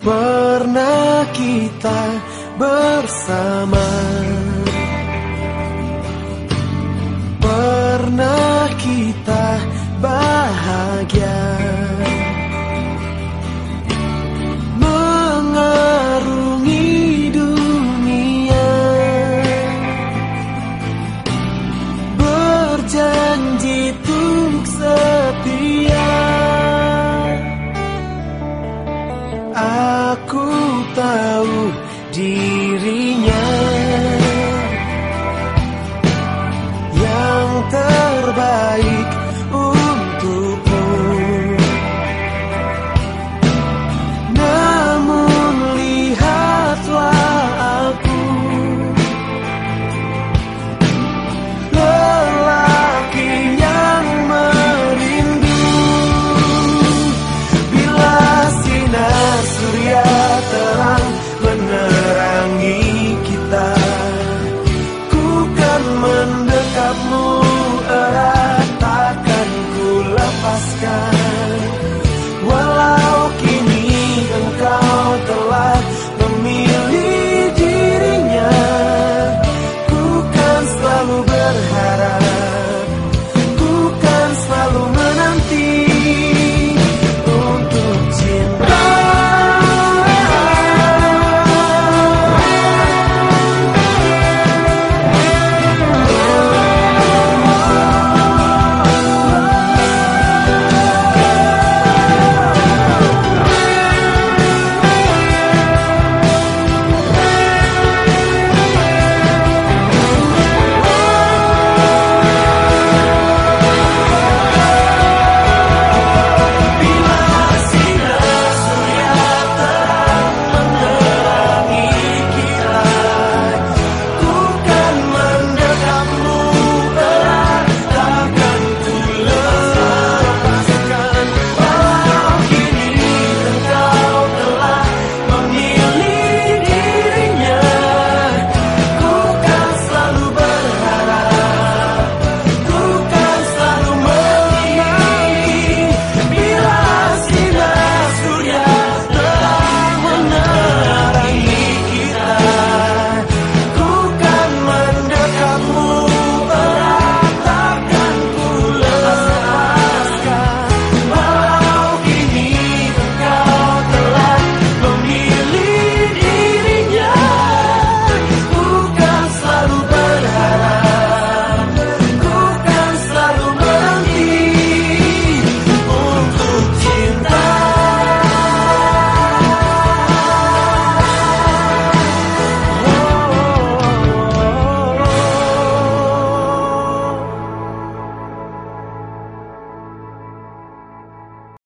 Pernah kita bersama. Pernah kita bahagia. Mengarungi dunia. Berjanji untuk setia Aku tahu dirinya mendekapmu erat